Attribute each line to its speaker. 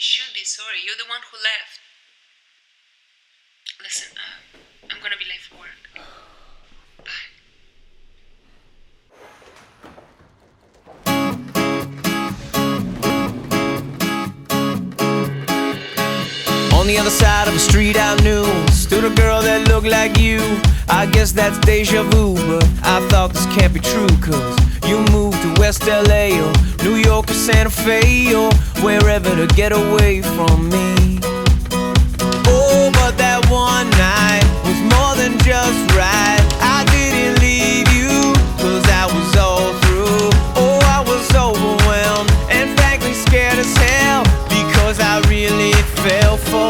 Speaker 1: you should be sorry. You're the one who left. Listen, uh, I'm gonna be late for work. Bye.
Speaker 2: On the other side of the street I knew Stood a girl that looked like you I guess that's deja vu But I thought this can't be true Cause you moved to West LA Or Santa Fe Or wherever to get away from me. Oh, but that one night Was more than just right. I didn't leave you Cause I was all through. Oh, I was overwhelmed And frankly scared as hell Because I really fell for